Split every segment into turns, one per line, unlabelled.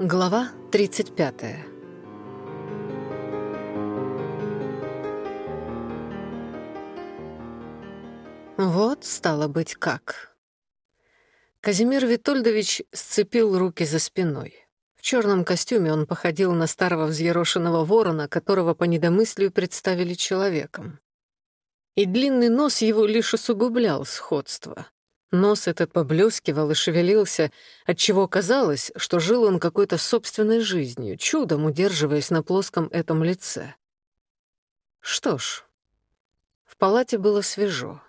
Глава 35 Вот, стало быть, как. Казимир Витольдович сцепил руки за спиной. В черном костюме он походил на старого взъерошенного ворона, которого по недомыслию представили человеком. И длинный нос его лишь усугублял сходство. Нос этот поблескивал и шевелился, отчего казалось, что жил он какой-то собственной жизнью, чудом удерживаясь на плоском этом лице. Что ж, в палате было свежо.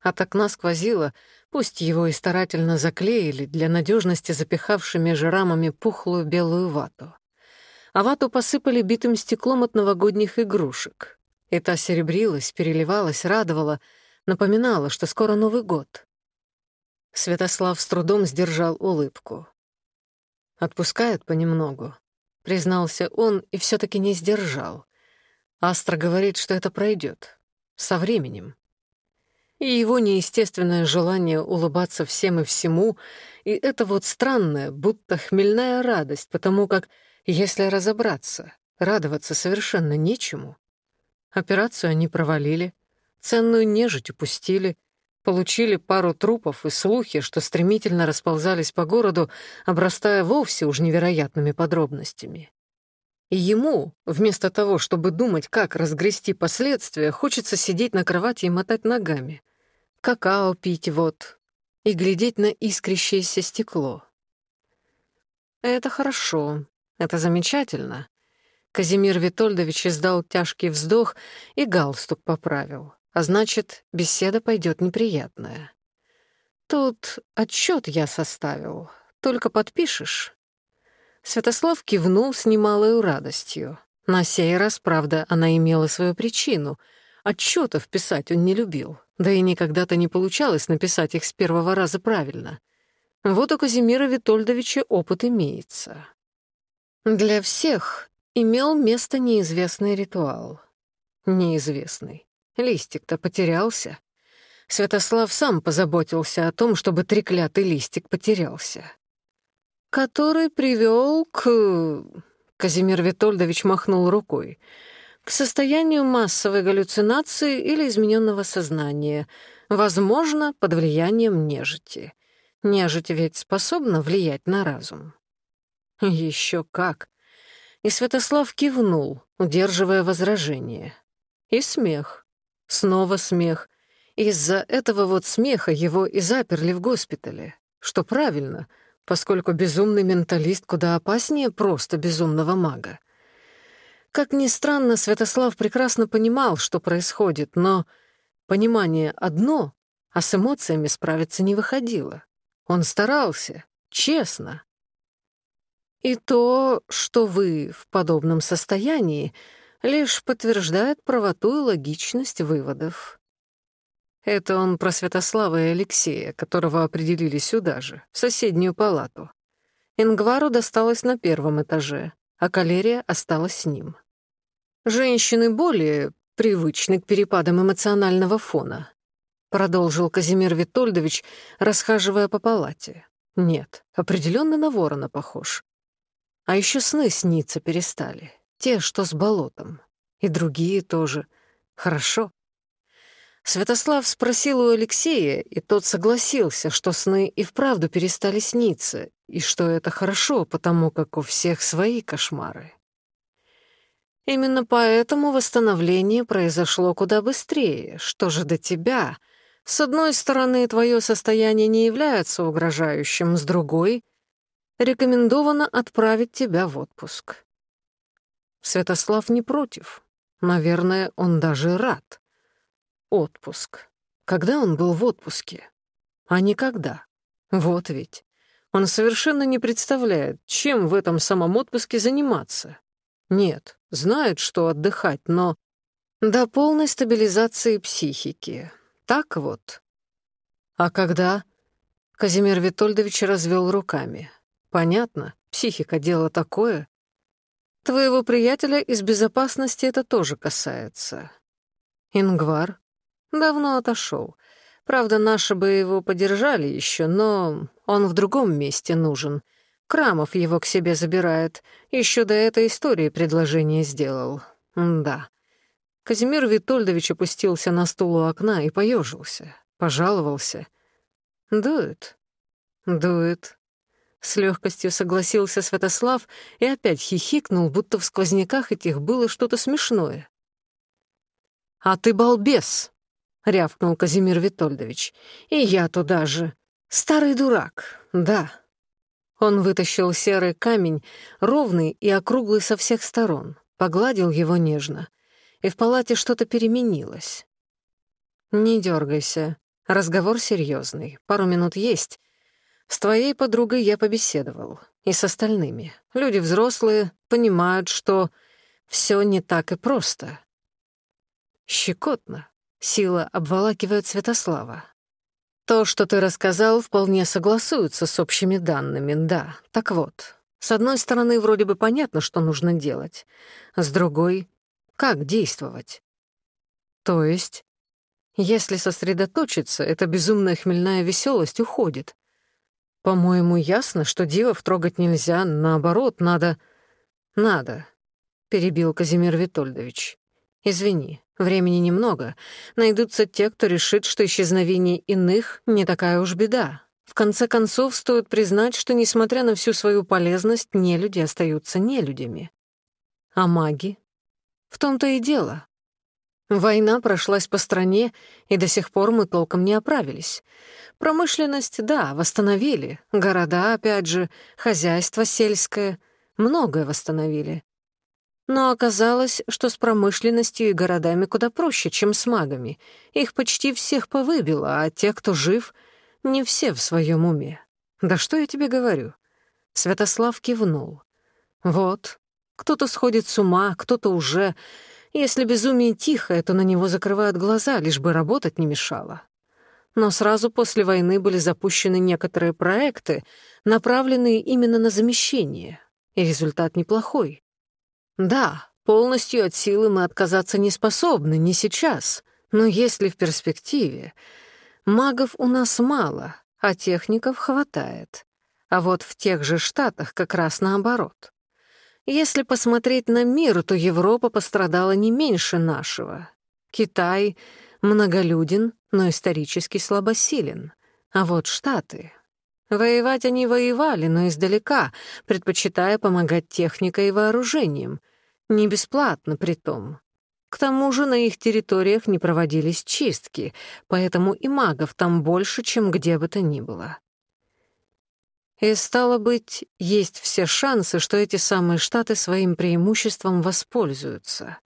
От окна сквозило, пусть его и старательно заклеили, для надежности запихавшими между рамами пухлую белую вату. А вату посыпали битым стеклом от новогодних игрушек. И та серебрилась, переливалась, радовала, напоминала, что скоро Новый год — Святослав с трудом сдержал улыбку. «Отпускают понемногу», — признался он и все таки не сдержал. Астра говорит, что это пройдет со временем. И его неестественное желание улыбаться всем и всему, и это вот странная, будто хмельная радость, потому как, если разобраться, радоваться совершенно нечему. Операцию они провалили, ценную нежить упустили — получили пару трупов и слухи, что стремительно расползались по городу, обрастая вовсе уж невероятными подробностями. И ему, вместо того, чтобы думать, как разгрести последствия, хочется сидеть на кровати и мотать ногами. Какао пить вот. И глядеть на искрящееся стекло. Это хорошо. Это замечательно. Казимир Витольдович издал тяжкий вздох и галстук поправил. А значит, беседа пойдет неприятная. Тут отчет я составил, только подпишешь. Святослав кивнул с немалой радостью. На сей раз, правда, она имела свою причину. Отчетов писать он не любил, да и никогда-то не получалось написать их с первого раза правильно. Вот у Казимира Витольдовича опыт имеется. Для всех имел место неизвестный ритуал. Неизвестный. Листик-то потерялся. Святослав сам позаботился о том, чтобы треклятый листик потерялся. Который привел к... Казимир Витольдович махнул рукой. К состоянию массовой галлюцинации или измененного сознания, возможно, под влиянием нежити. Нежить ведь способна влиять на разум. Еще как. И Святослав кивнул, удерживая возражение. И смех. Снова смех. Из-за этого вот смеха его и заперли в госпитале. Что правильно, поскольку безумный менталист куда опаснее просто безумного мага. Как ни странно, Святослав прекрасно понимал, что происходит, но понимание одно, а с эмоциями справиться не выходило. Он старался, честно. И то, что вы в подобном состоянии, лишь подтверждает правоту и логичность выводов. Это он про Святослава и Алексея, которого определили сюда же, в соседнюю палату. Ингвару досталось на первом этаже, а калерия осталась с ним. «Женщины более привычны к перепадам эмоционального фона», продолжил Казимир Витольдович, расхаживая по палате. «Нет, определенно на ворона похож. А еще сны сниться перестали. Те, что с болотом. И другие тоже. Хорошо. Святослав спросил у Алексея, и тот согласился, что сны и вправду перестали сниться, и что это хорошо, потому как у всех свои кошмары. Именно поэтому восстановление произошло куда быстрее. Что же до тебя? С одной стороны, твое состояние не является угрожающим, с другой — рекомендовано отправить тебя в отпуск. Святослав не против, наверное, он даже рад. Отпуск. Когда он был в отпуске? А никогда. Вот ведь. Он совершенно не представляет, чем в этом самом отпуске заниматься. Нет, знает, что отдыхать, но... До полной стабилизации психики. Так вот. А когда? Казимир Витольдович развел руками. Понятно, психика — дело такое, Твоего приятеля из безопасности это тоже касается. Ингвар давно отошел. Правда, наши бы его подержали еще, но он в другом месте нужен. Крамов его к себе забирает. Еще до этой истории предложение сделал. М да. Казимир Витольдович опустился на стул у окна и поежился, пожаловался. «Дует, дует». С легкостью согласился Святослав и опять хихикнул, будто в сквозняках этих было что-то смешное. «А ты балбес!» — рявкнул Казимир Витольдович. «И я туда же. Старый дурак, да». Он вытащил серый камень, ровный и округлый со всех сторон, погладил его нежно. И в палате что-то переменилось. «Не дергайся. Разговор серьезный. Пару минут есть. С твоей подругой я побеседовал. И с остальными. Люди взрослые понимают, что все не так и просто. Щекотно. Сила обволакивает Святослава. То, что ты рассказал, вполне согласуется с общими данными, да. Так вот, с одной стороны, вроде бы понятно, что нужно делать. С другой, как действовать? То есть, если сосредоточиться, эта безумная хмельная веселость уходит. По-моему, ясно, что дивов трогать нельзя, наоборот, надо... Надо, — перебил Казимир Витольдович. Извини, Времени немного. Найдутся те, кто решит, что исчезновение иных — не такая уж беда. В конце концов, стоит признать, что, несмотря на всю свою полезность, нелюди остаются нелюдями. А маги? В том-то и дело. Война прошлась по стране, и до сих пор мы толком не оправились. Промышленность, да, восстановили. Города, опять же, хозяйство сельское. Многое восстановили. Но оказалось, что с промышленностью и городами куда проще, чем с магами. Их почти всех повыбило, а те, кто жив, не все в своем уме. Да что я тебе говорю? Святослав кивнул. Вот, кто-то сходит с ума, кто-то уже. Если безумие тихое, то на него закрывают глаза, лишь бы работать не мешало. Но сразу после войны были запущены некоторые проекты, направленные именно на замещение, и результат неплохой. Да, полностью от силы мы отказаться не способны, не сейчас, но если в перспективе. Магов у нас мало, а техников хватает. А вот в тех же штатах как раз наоборот. Если посмотреть на мир, то Европа пострадала не меньше нашего. Китай многолюден, но исторически слабосилен. А вот Штаты... Воевать они воевали, но издалека, предпочитая помогать техникой и вооружением. Не бесплатно при том. К тому же на их территориях не проводились чистки, поэтому и магов там больше, чем где бы то ни было. И стало быть, есть все шансы, что эти самые штаты своим преимуществом воспользуются.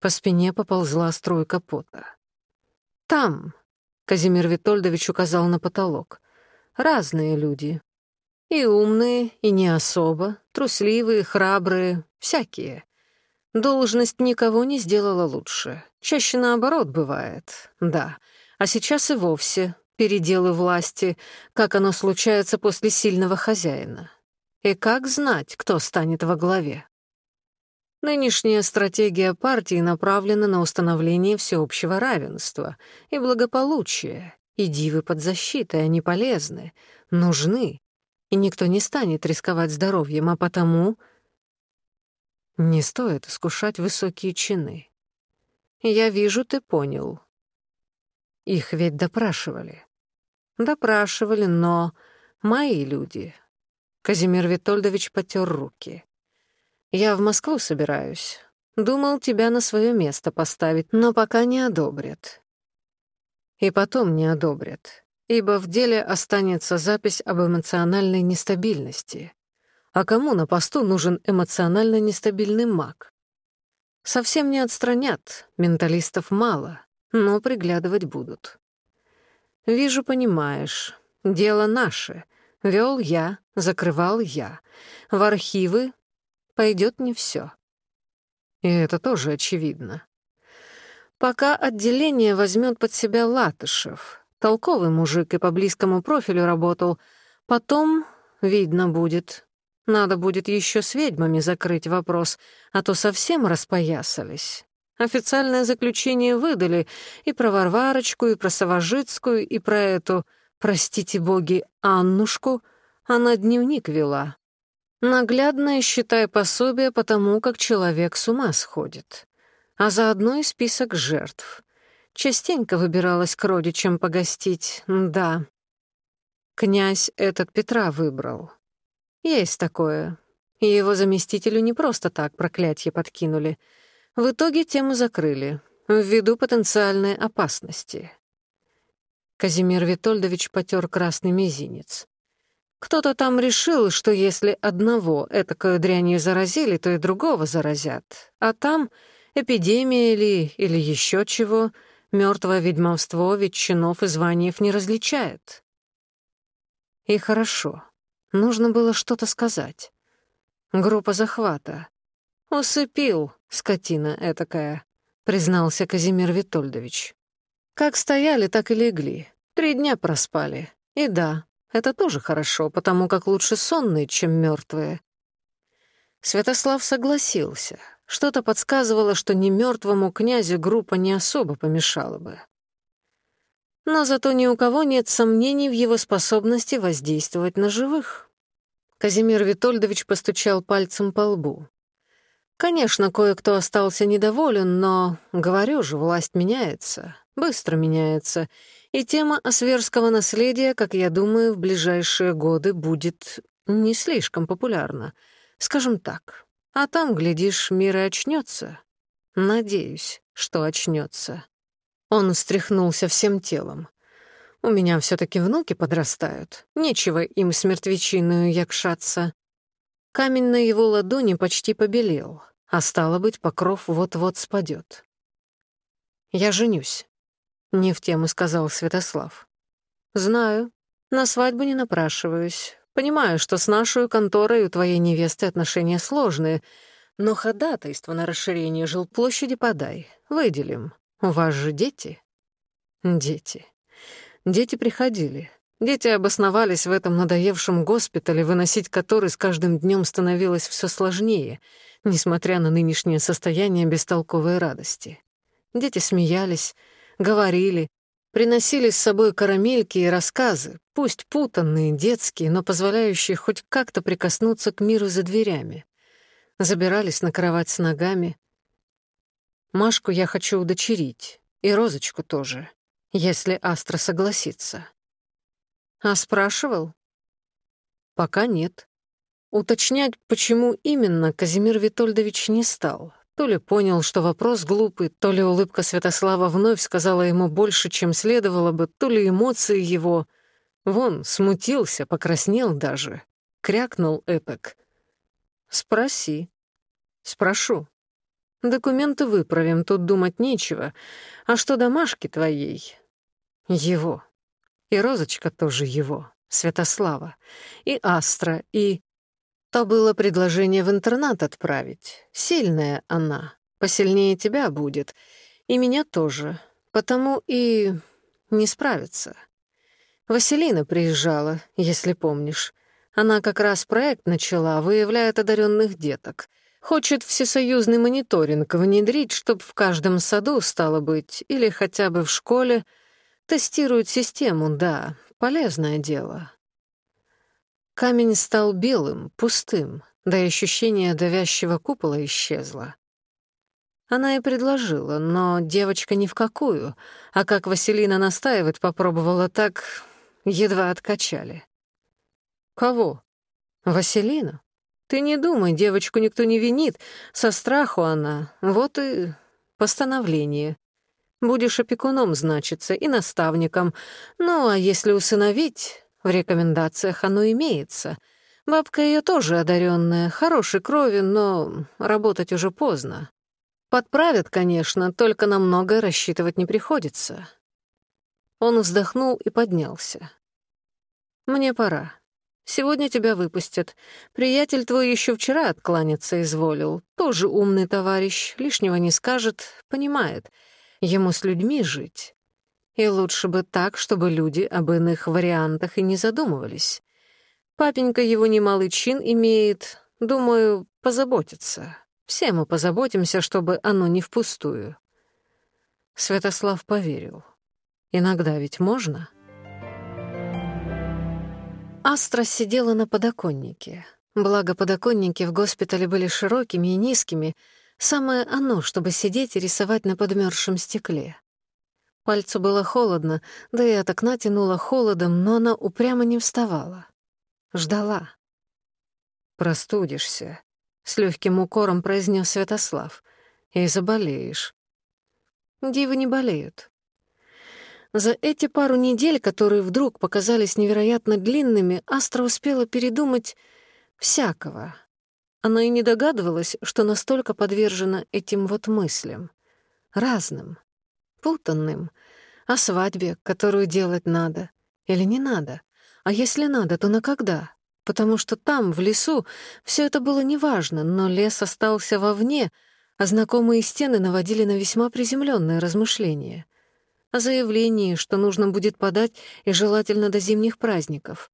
По спине поползла струйка пота. «Там», — Казимир Витольдович указал на потолок, — «разные люди. И умные, и не особо, трусливые, храбрые, всякие. Должность никого не сделала лучше. Чаще наоборот бывает, да. А сейчас и вовсе переделы власти, как оно случается после сильного хозяина. И как знать, кто станет во главе? Нынешняя стратегия партии направлена на установление всеобщего равенства и благополучия, и дивы под защитой, они полезны, нужны, и никто не станет рисковать здоровьем, а потому не стоит искушать высокие чины. Я вижу, ты понял. Их ведь допрашивали. Допрашивали, но мои люди. Казимир Витольдович потер руки. Я в Москву собираюсь. Думал тебя на свое место поставить, но пока не одобрят. И потом не одобрят, ибо в деле останется запись об эмоциональной нестабильности. А кому на посту нужен эмоционально нестабильный маг? Совсем не отстранят, менталистов мало, но приглядывать будут. Вижу, понимаешь, дело наше. Вел я, закрывал я. В архивы пойдет не все. И это тоже очевидно. Пока отделение возьмет под себя Латышев, толковый мужик и по близкому профилю работал, потом видно будет, надо будет еще с ведьмами закрыть вопрос, а то совсем распоясались. официальное заключение выдали и про Варварочку, и про Савожицкую, и про эту, простите боги, Аннушку. Она дневник вела. Наглядное, считай, пособие по тому, как человек с ума сходит. А заодно и список жертв. Частенько выбиралась к родичам погостить, да. Князь этот Петра выбрал. Есть такое. И его заместителю не просто так проклятье подкинули — в итоге тему закрыли, ввиду потенциальной опасности. Казимир Витольдович потер красный мизинец. Кто-то там решил, что если одного этакую дрянью заразили, то и другого заразят. А там эпидемия ли или еще чего, мертвое ведьмовство ведь чинов и званиев не различает. И хорошо. Нужно было что-то сказать. Группа захвата. «Усыпил, скотина этакая», — признался Казимир Витольдович. «Как стояли, так и легли. Три дня проспали. И да, это тоже хорошо, потому как лучше сонные, чем мертвые. Святослав согласился. Что-то подсказывало, что не мертвому князю группа не особо помешала бы. Но зато ни у кого нет сомнений в его способности воздействовать на живых. Казимир Витольдович постучал пальцем по лбу. Конечно, кое-кто остался недоволен, но, говорю же, власть меняется, быстро меняется, и тема осверского наследия, как я думаю, в ближайшие годы будет не слишком популярна. Скажем так. А там, глядишь, мир и очнется. Надеюсь, что очнется. Он встряхнулся всем телом. У меня все таки внуки подрастают. Нечего им с мертвечиною якшаться. Камень на его ладони почти побелел, а стало быть, покров вот-вот спадет. «Я женюсь», — не в тему сказал Святослав. «Знаю. На свадьбу не напрашиваюсь. Понимаю, что с нашей конторой у твоей невесты отношения сложные, но ходатайство на расширение жилплощади подай. Выделим. У вас же дети?» «Дети. Дети приходили. Дети обосновались в этом надоевшем госпитале, выносить который с каждым днем становилось все сложнее, несмотря на нынешнее состояние бестолковой радости. Дети смеялись, говорили, приносили с собой карамельки и рассказы, пусть путанные, детские, но позволяющие хоть как-то прикоснуться к миру за дверями. Забирались на кровать с ногами, Машку я хочу удочерить, и Розочку тоже, если Астра согласится. А спрашивал? Пока нет. Уточнять, почему именно, Казимир Витольдович не стал. То ли понял, что вопрос глупый, то ли улыбка Святослава вновь сказала ему больше, чем следовало бы, то ли эмоции его... Вон, смутился, покраснел даже. Крякнул этак. «Спроси». «Спрошу», Документы выправим, тут думать нечего. А что до Машки твоей? Его. И Розочка тоже его, Святослава. И Астра, и... То было предложение в интернат отправить. Сильная она, посильнее тебя будет. И меня тоже. Потому и не справится. Василина приезжала, если помнишь. Она как раз проект начала, выявляет одаренных деток — Хочет всесоюзный мониторинг внедрить, чтобы в каждом саду, стало быть, или хотя бы в школе. Тестирует систему, да, полезное дело. Камень стал белым, пустым, да и ощущение давящего купола исчезло. Она и предложила, но девочка ни в какую, а как Василина настаивает, попробовала так, едва откачали. Кого? Василину? Ты не думай, девочку никто не винит. Со страху она. Вот и постановление. Будешь опекуном, значится, и наставником. Ну, а если усыновить, в рекомендациях оно имеется. Бабка ее тоже одаренная, хорошей крови, но работать уже поздно. Подправят, конечно, только на многое рассчитывать не приходится. Он вздохнул и поднялся. «Мне пора. Сегодня тебя выпустят. Приятель твой еще вчера откланяться изволил. Тоже умный товарищ, лишнего не скажет, понимает. Ему с людьми жить. И лучше бы так, чтобы люди об иных вариантах и не задумывались. Папенька его немалый чин имеет, думаю, позаботится. Все мы позаботимся, чтобы оно не впустую. Святослав поверил. Иногда ведь можно — Астра сидела на подоконнике. Благо, подоконники в госпитале были широкими и низкими, самое оно, чтобы сидеть и рисовать на подмерзшем стекле. Пальцу было холодно, да и от окна тянуло холодом, но она упрямо не вставала. Ждала. «Простудишься», — с легким укором произнес Святослав. «И заболеешь». Дивы не болеют. За эти пару недель, которые вдруг показались невероятно длинными, Астра успела передумать всякого. Она и не догадывалась, что настолько подвержена этим вот мыслям. Разным, путанным, о свадьбе, которую делать надо или не надо, а если надо, то на когда, потому что там, в лесу, все это было неважно, но лес остался вовне, а знакомые стены наводили на весьма приземленные размышления. О заявлении, что нужно будет подать и желательно до зимних праздников.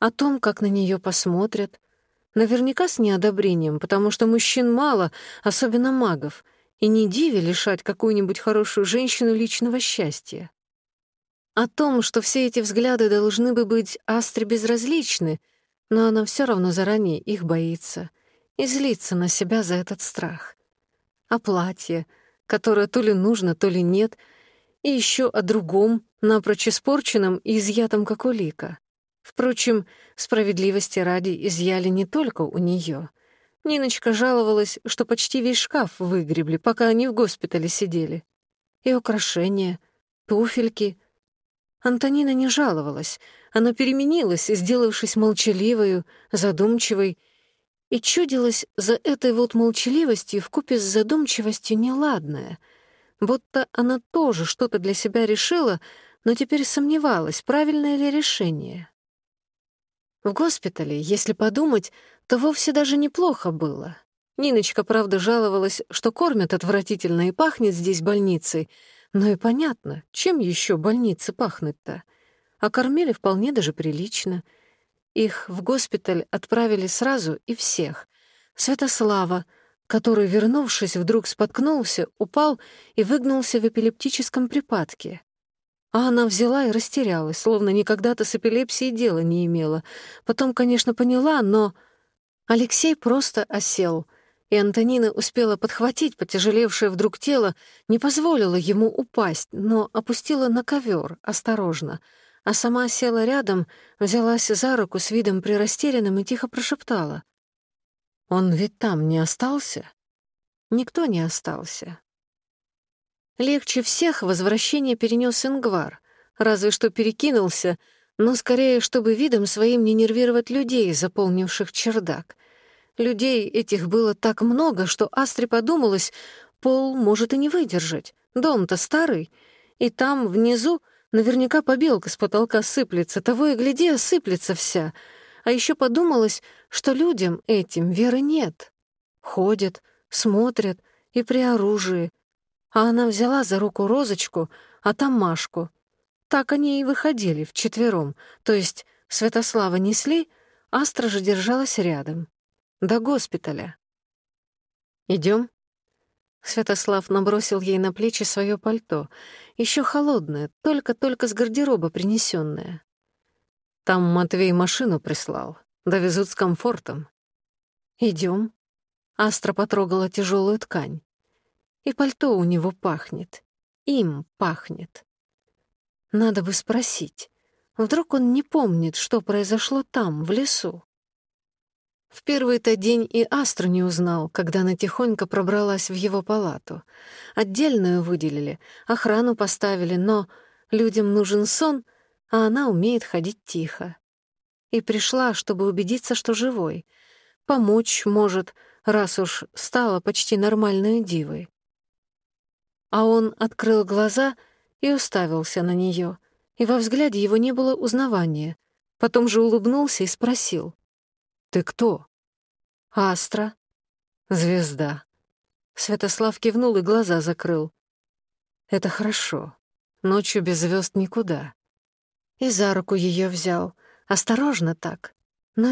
О том, как на нее посмотрят — Наверняка с неодобрением, потому что мужчин мало, особенно магов, и не диви лишать какую-нибудь хорошую женщину личного счастья. О том, что все эти взгляды должны бы быть Астре безразличны, но она все равно заранее их боится и злится на себя за этот страх. О платье, которое то ли нужно, то ли нет, и еще о другом, Впрочем, справедливости ради изъяли не только у нее. Ниночка жаловалась, что почти весь шкаф выгребли, пока они в госпитале сидели. И украшения, туфельки. Антонина не жаловалась. Она переменилась, сделавшись молчаливою, задумчивой. И чудилась за этой вот молчаливостью вкупе с задумчивостью неладное. Будто она тоже что-то для себя решила, но теперь сомневалась, правильное ли решение. В госпитале, если подумать, то вовсе даже неплохо было. Ниночка, правда, жаловалась, что кормят отвратительно и пахнет здесь больницей — но и понятно, чем еще больницы пахнуть-то? А кормили вполне даже прилично. Их в госпиталь отправили сразу и всех. Святослава, который, вернувшись, вдруг споткнулся, упал и выгнулся в эпилептическом припадке. А она взяла и растерялась, словно никогда-то с эпилепсией дела не имела. Потом, конечно, поняла, но... Алексей просто осел — и Антонина успела подхватить потяжелевшее вдруг тело, не позволила ему упасть, но опустила на ковер осторожно, а сама села рядом, взялась за руку с видом прирастерянным и тихо прошептала. «Он ведь там не остался?» Никто не остался. Легче всех возвращение перенес Ингвар, разве что перекинулся, но скорее, чтобы видом своим не нервировать людей, заполнивших чердак. Людей этих было так много, что Астре подумалось, пол может и не выдержать. Дом-то старый, и там, внизу, наверняка побелка с потолка сыплется, того и гляди, осыплется вся. А еще подумалось, что людям этим веры нет. Ходят, смотрят и при оружии, А она взяла за руку Розочку, а там Машку. Так они и выходили вчетвером, то есть Святослава несли, Астра же держалась рядом. До госпиталя. Идем. Святослав набросил ей на плечи свое пальто, еще холодное, только-только с гардероба принесенное. Там Матвей машину прислал, довезут с комфортом. Идем. Астра потрогала тяжелую ткань. И пальто у него пахнет. Им пахнет. Надо бы спросить. Вдруг он не помнит, что произошло там, в лесу. В первый-то день и Астру не узнал, когда она тихонько пробралась в его палату. Отдельную выделили, охрану поставили, но людям нужен сон, а она умеет ходить тихо. И пришла, чтобы убедиться, что живой. Помочь может, раз уж стала почти нормальной дивой. А он открыл глаза и уставился на нее, и во взгляде его не было узнавания. Потом же улыбнулся и спросил. «Ты кто?» «Астра». «Звезда». Святослав кивнул и глаза закрыл. «Это хорошо. Ночью без звезд никуда». И за руку ее взял. Осторожно так. Но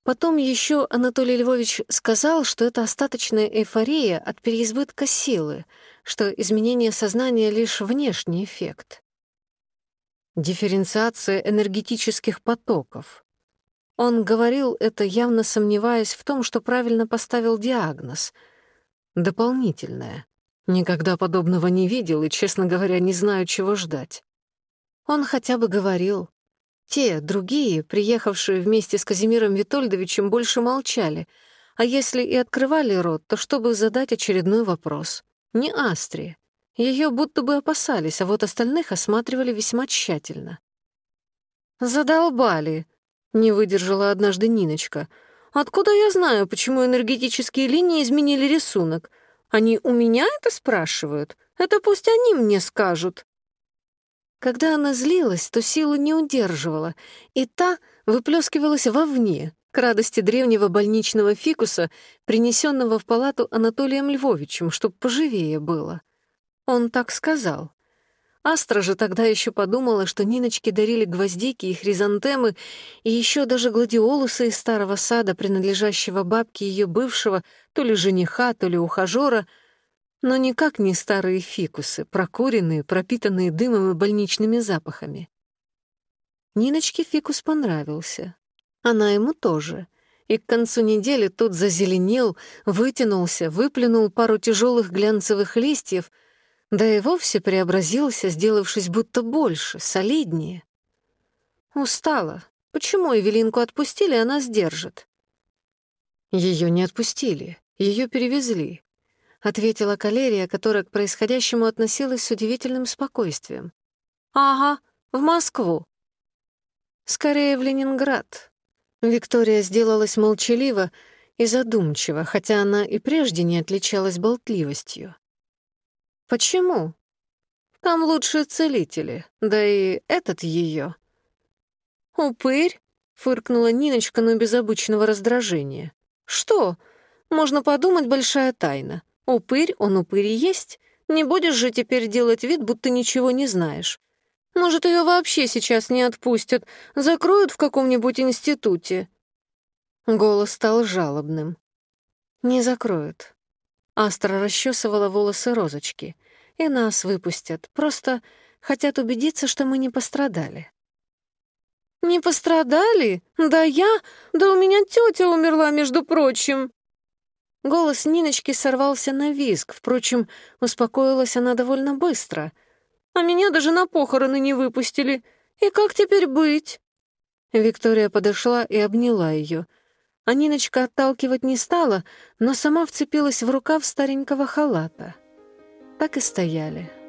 не узнал. Определенно не узнал. Потом еще Анатолий Львович сказал, что это остаточная эйфория от переизбытка силы, что изменение сознания — лишь внешний эффект. Дифференциация энергетических потоков. Он говорил это, явно сомневаясь в том, что правильно поставил диагноз. Дополнительное. Никогда подобного не видел и, честно говоря, не те, другие, приехавшие вместе с Казимиром Витольдовичем, больше молчали, а если и открывали рот, то чтобы задать очередной вопрос. Не Астри, Ее будто бы опасались, а вот остальных осматривали весьма тщательно. «Задолбали», — не выдержала однажды Ниночка. «Откуда я знаю, почему энергетические линии изменили рисунок? Они у меня это спрашивают? Это пусть они мне скажут». Когда она злилась, то силу не удерживала, и та выплескивалась вовне, к радости древнего больничного фикуса, принесенного в палату Анатолием Львовичем, чтоб поживее было. Он так сказал. Астра же тогда еще подумала, что Ниночке дарили гвоздики и хризантемы, и еще даже гладиолусы из старого сада, принадлежащего бабке ее бывшего, то ли жениха, то ли ухажера — но никак не старые фикусы, прокуренные, пропитанные дымом и больничными запахами. Ниночке фикус понравился. Она ему тоже. И к концу недели тот зазеленел, вытянулся, выплюнул пару тяжелых глянцевых листьев — да и вовсе преобразился, сделавшись будто больше, солиднее. Устала. Почему Эвелинку отпустили, она сдержит? Ее не отпустили, ее ответила калерия, которая к происходящему относилась с удивительным спокойствием. «Ага, в Москву». «Скорее, в Ленинград». Виктория сделалась молчалива и задумчива, хотя она и прежде не отличалась болтливостью. «Почему?» «Там лучшие целители, да и этот ее. «Упырь?» — фыркнула Ниночка, но без обычного раздражения. «Что? Можно подумать, большая тайна. Упырь, он упырь и есть. Не будешь же теперь делать вид, будто ничего не знаешь. Может, ее вообще сейчас не отпустят, закроют в каком-нибудь институте. Голос стал жалобным. Не закроют. Астра расчесывала волосы розочки. «И нас выпустят. Просто хотят убедиться, что мы не пострадали». «Не пострадали? Да я? Да у меня тетя умерла, между прочим!» Голос Ниночки сорвался на визг, впрочем, успокоилась она довольно быстро. «А меня даже на похороны не выпустили. И как теперь быть?» Виктория подошла и обняла ее. А Ниночка отталкивать не стала, но сама вцепилась в рукав старенького халата. Так и стояли.